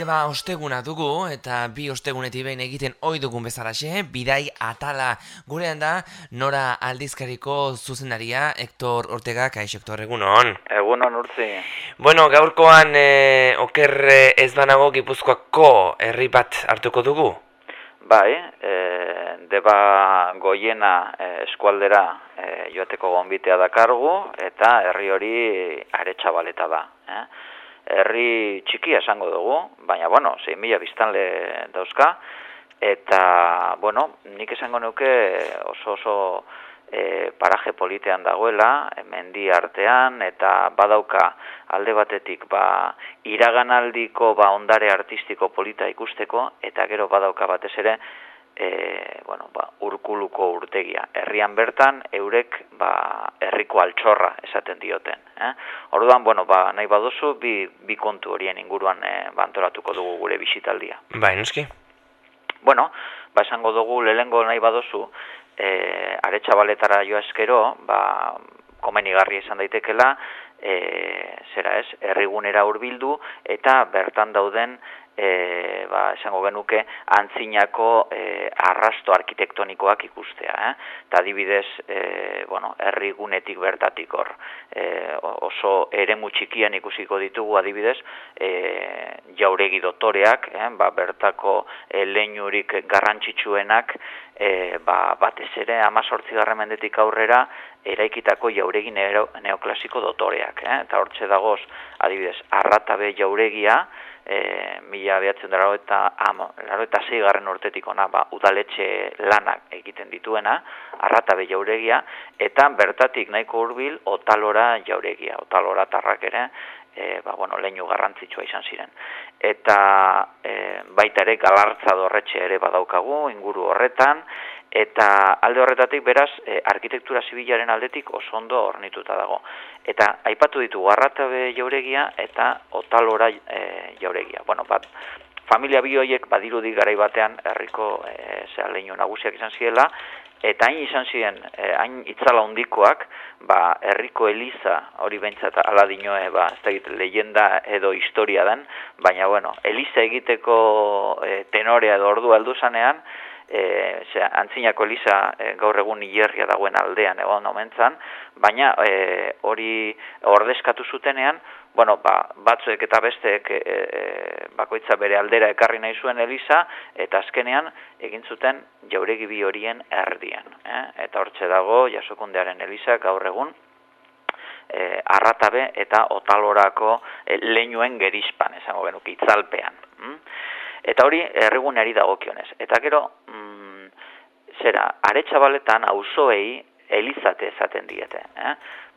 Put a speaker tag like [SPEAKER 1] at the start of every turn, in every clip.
[SPEAKER 1] bide ba osteguna dugu eta bi ostegunetik behin egiten ohi dugun bezalaxe, bidai atala gurean da Nora Aldizkariko zuzendaria Hector Ortega, kaixo Hector egunon.
[SPEAKER 2] Egunon urtzi.
[SPEAKER 1] Bueno, gaurkoan e, oker eh, ez banago Gipuzkoako herri bat hartuko dugu.
[SPEAKER 2] Bai, e, deba goiena e, eskualdera e, joateko gonbitea dakargu eta herri hori aretsabaleta da, eh? Herri txikia esango dugu, baina, bueno, zein mila biztanle dauzka, eta, bueno, nik esango nuke oso oso e, paraje politean dagoela, mendi artean, eta badauka alde batetik ba, iraganaldiko ba, ondare artistiko polita ikusteko, eta gero badauka batez ere, e, bueno, ba, urkuluko urtegia. Herrian bertan, eurek ba, herriko altxorra esaten dioten. Eh? Orduan, bueno, ba, nahi baduzu, bi, bi kontu horien inguruan e, bantoratuko dugu gure bisitaldia.
[SPEAKER 1] Bai, nuski.
[SPEAKER 2] Bueno, ba, esango dugu, lehengo nahi baduzu, e, aretsabaletara joa eskero, ba, komenigarri esan daitekela, e, zera ez, herrigunera hurbildu eta bertan dauden e, ba, esango genuke antzinako e, arrasto arkitektonikoak ikustea. Eh? Ta adibidez, e, bueno, errigunetik bertatik hor, e, oso ere txikian ikusiko ditugu adibidez, e, jauregi dotoreak, eh? ba, bertako e, leinurik garrantzitsuenak, e, ba, batez ere amazortzi mendetik aurrera, eraikitako jauregi neoklasiko dotoreak. Eh? Eta hortxe dagoz, adibidez, arratabe jauregia, e, mila behatzen dara eta laro eta garren urtetik ona ba, udaletxe lanak egiten dituena, arratabe jauregia, eta bertatik nahiko hurbil otalora jauregia, otalora tarrak ere, e, ba, bueno, leinu garrantzitsua izan ziren. Eta e, baita ere galartza dorretxe ere badaukagu, inguru horretan, eta alde horretatik beraz e, arkitektura zibilaren aldetik oso ondo ornituta dago. Eta aipatu ditu garratabe jauregia eta otalora e, jauregia. Bueno, bat, familia bi horiek badirudi garai batean herriko e, leinu nagusiak izan ziela, eta hain izan ziren, e, hain itzala hondikoak, ba, herriko eliza hori bentsat ala dinoe, ba, ez da leyenda edo historia den, baina, bueno, eliza egiteko e, tenorea edo ordu aldu zanean, e, ze, antzinako Elisa e, gaur egun hilerria dagoen aldean egon omentzan, baina e, hori ordezkatu zutenean, bueno, ba, batzuek eta besteek e, e, bakoitza bere aldera ekarri nahi zuen Elisa, eta azkenean egin zuten jauregi bi horien erdian. Eh? Eta hortxe dago, jasokundearen Elisa gaur egun, e, arratabe eta otalorako e, leinuen gerizpan, esango genuke, itzalpean. Mm? Eta hori erregunari dagokionez. Eta gero, zera, aretxabaletan auzoei elizate esaten diete. Eh?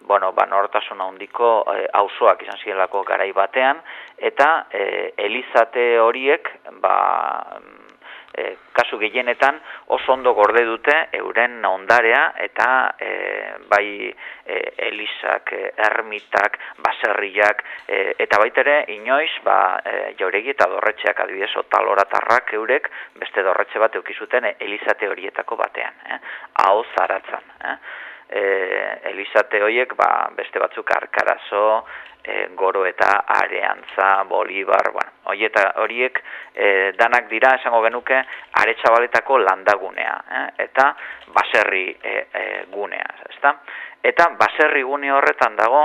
[SPEAKER 2] Bueno, ba, nortasuna handiko eh, auzoak izan zielako garai batean, eta eh, elizate horiek, ba, e, kasu gehienetan oso ondo gorde dute euren ondarea eta e, bai e, elizak, e, ermitak, baserriak e, eta baitere inoiz ba, e, jauregi eta dorretxeak adibidez otaloratarrak eurek beste dorretxe bat eukizuten elizate horietako batean, eh? hau zaratzen. Eh? E, elizate horiek ba, beste batzuk arkarazo, e, goro eta areantza, bolibar, bueno, horieta, horiek e, danak dira esango genuke aretsabaletako landagunea, eh? eta baserri e, e, gunea, ezta? Eta baserri gune horretan dago,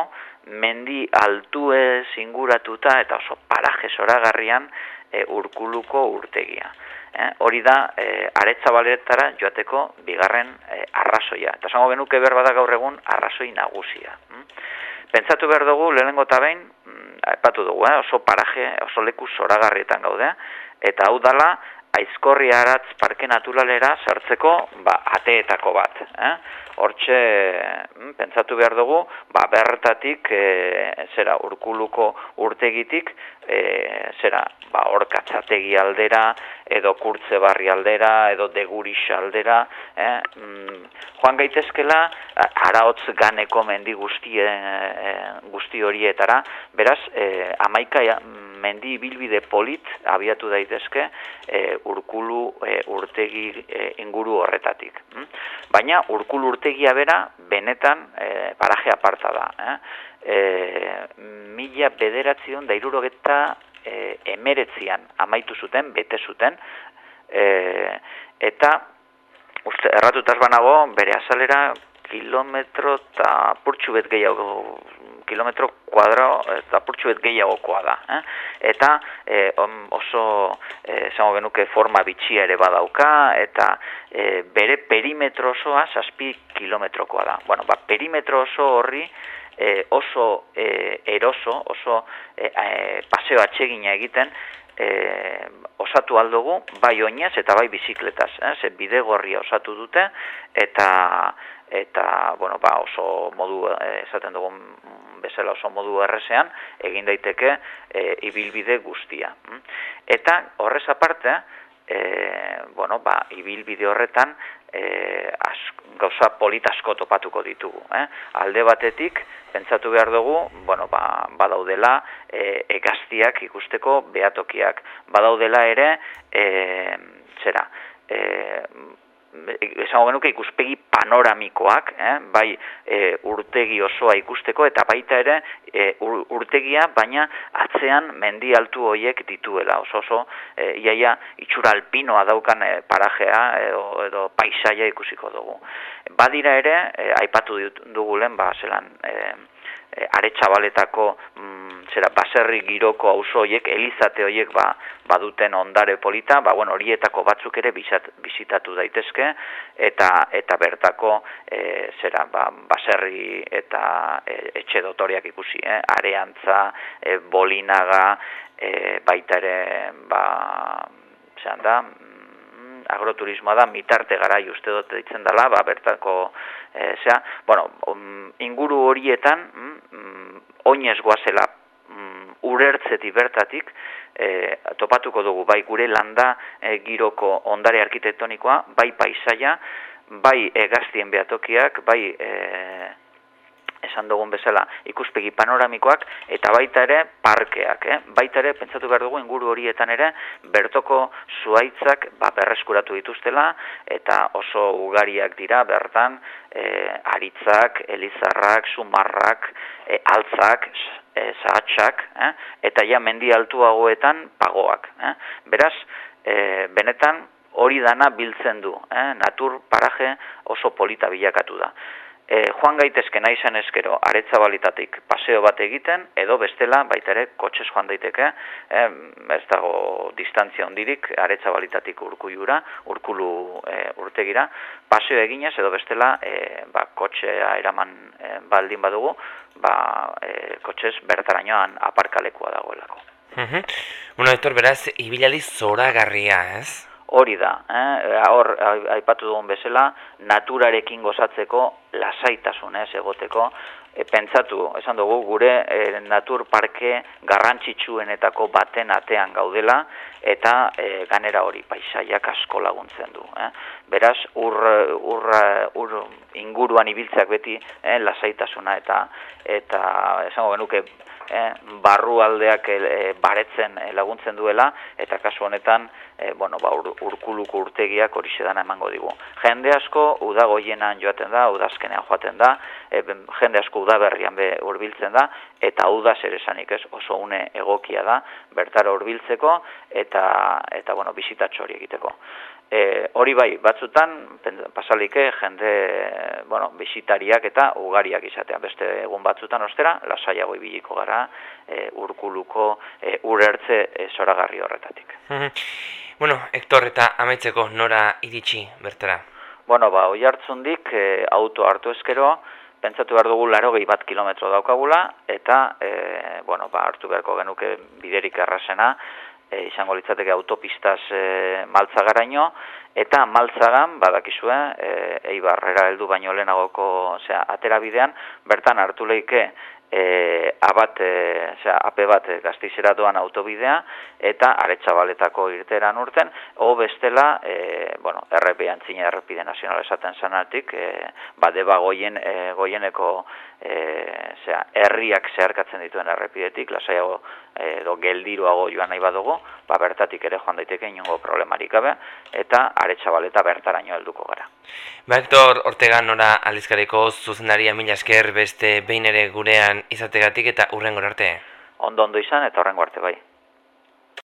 [SPEAKER 2] mendi altue zinguratuta eta oso paraje zoragarrian e, urkuluko urtegia. Eh, hori da e, aretsabaletara joateko bigarren e, arrazoia. Eta esango genuke berbada gaur egun arrazoi nagusia. Hm? Pentsatu behar dugu, lehenengo eta behin, mm, epatu dugu, eh? oso paraje, oso leku zoragarrietan gaude, eta hau dala, aizkorri aratz parke naturalera sartzeko ba, ateetako bat. Eh? Hortxe, mm, pentsatu behar dugu, ba, bertatik, e, zera, urkuluko urtegitik, e, zera, ba, orkatzategi aldera, edo kurtze barri aldera, edo degurix aldera, eh? mm, joan gaitezkela, araotz ganeko mendi guzti, e, guzti horietara, beraz, e, amaika, mendi bilbide polit abiatu daitezke e, urkulu e, urtegi e, inguru horretatik. Hm? Baina urkulu urtegia bera benetan e, paraje aparta da. Eh? E, mila bederatzion da irurogeta e, emeretzian amaitu zuten, bete zuten, e, eta uste, erratutaz banago, bere azalera kilometro eta purtsu bet gehiago kilometro kuadro eta purtsu bet gehiagokoa da. Eh? Eta e, oso e, zango genuke forma bitxia ere badauka eta e, bere perimetro osoa zazpi kilometrokoa da. Bueno, ba, perimetro oso horri e, oso e, eroso, oso e, e, paseo atsegina egiten e, osatu aldugu, bai oinaz eta bai bizikletaz, eh? ze bide gorria osatu dute, eta eta bueno, ba, oso modu esaten dugun bezala oso modu errezean egin daiteke e, ibilbide guztia. Mm? Eta horrez aparte, e, bueno, ba, ibilbide horretan e, az, gauza politasko topatuko ditugu. Eh? Alde batetik, pentsatu behar dugu, bueno, ba, badaudela e, egaztiak ikusteko behatokiak. Badaudela ere, e, zera, e, esango genuke ikuspegi panoramikoak, eh? bai e, urtegi osoa ikusteko eta baita ere e, urtegia baina atzean mendi altu hoiek dituela oso oso e, iaia itxura alpinoa daukan e, parajea edo, edo paisaia ikusiko dugu. Badira ere, e, aipatu dugulen, ba, zelan, e, aretsabaletako mm, zera baserri giroko auzo hoiek elizate hoiek ba, baduten ondare polita ba bueno horietako batzuk ere bizat, bizitatu daitezke eta eta bertako e, zera ba, baserri eta e, etxe dotoriak ikusi eh? Areantza e, bolinaga e, baita ere ba zean da agroturismoa da mitarte gara uste dut ditzen dela, ba, bertako, e, zera, bueno, um, inguru horietan, mm, oinez goazela mm, urertzeti bertatik, e, topatuko dugu, bai gure landa e, giroko ondare arkitektonikoa, bai paisaia, bai e, gaztien behatokiak, bai... E, esan dugun bezala ikuspegi panoramikoak eta baita ere parkeak, eh? baita ere pentsatu behar dugu inguru horietan ere bertoko zuaitzak ba, berreskuratu dituztela eta oso ugariak dira bertan e, aritzak, elizarrak, sumarrak, e, altzak, e, zahatxak, eh? eta ja mendi altuagoetan pagoak. Eh? Beraz, e, benetan hori dana biltzen du, eh? natur paraje oso polita bilakatu da e, joan gaitezke nahi zen eskero aretzabalitatik paseo bat egiten, edo bestela baita ere kotxez joan daiteke, e, ez dago distantzia ondirik aretzabalitatik urkuiura, urkulu e, urtegira, paseo eginez edo bestela e, ba, kotxea eraman e, baldin badugu, ba, e, kotxez bertarainoan aparkalekua dagoelako.
[SPEAKER 1] Mhm. Bueno, Hector, beraz, ibiladi zora garria, ez?
[SPEAKER 2] Hori da, eh? hor aipatu dugun bezala, naturarekin gozatzeko lasaitasun ez egoteko, e, pentsatu, esan dugu, gure e, natur parke garrantzitsuenetako baten atean gaudela, eta e, ganera hori paisaiak asko laguntzen du. Eh? Beraz, ur, ur, ur inguruan ibiltzeak beti eh, lasaitasuna eta eta esango genuke eh, barru aldeak eh, baretzen eh, laguntzen duela, eta kasu honetan, eh, bueno, ba, ur, urkuluko urtegiak hori sedana emango digu. Jende asko, udagoienan joaten da, udazkenean joaten da, eh, jende asko udaberrian be urbiltzen da, eta uda zer esanik ez, oso une egokia da, bertara urbiltzeko, eta, eta bueno, bizitatxo hori egiteko. E, hori bai, batzutan, pasalike, jende, bueno, bisitariak eta ugariak izatea. Beste egun batzutan, ostera, lasaiago ibiliko gara, e, urkuluko, e, urertze e, zoragarri horretatik.
[SPEAKER 1] bueno, Hector, eta amaitzeko nora iritsi, bertara?
[SPEAKER 2] Bueno, ba, oi hartzundik, e, auto hartu eskero, pentsatu behar dugu laro bat kilometro daukagula, eta, e, bueno, ba, hartu beharko genuke biderik errazena, e, izango litzateke autopistaz e, maltzagaraino, eta maltzagan, badakizue, e, eibarrera heldu baino lehenagoko zera, atera bidean, bertan hartu leike e, abat, e, ape bat gaztizera doan autobidea, eta aretsabaletako irteran urten, o bestela, e, bueno, RP antzina errepide nazional esaten zanatik, e, badeba goien, e, goieneko e, zera, herriak zeharkatzen dituen errepidetik, lasaiago edo geldiruago joan nahi badugu, ba, bertatik ere joan daiteke inongo problemarik gabe, eta aretsabaleta bertaraino helduko gara.
[SPEAKER 1] Ba, Hector Ortega nora aldizkareko zuzendaria mila esker beste behin ere gurean izategatik eta urrengo arte.
[SPEAKER 2] Ondo ondo izan eta urrengo arte bai.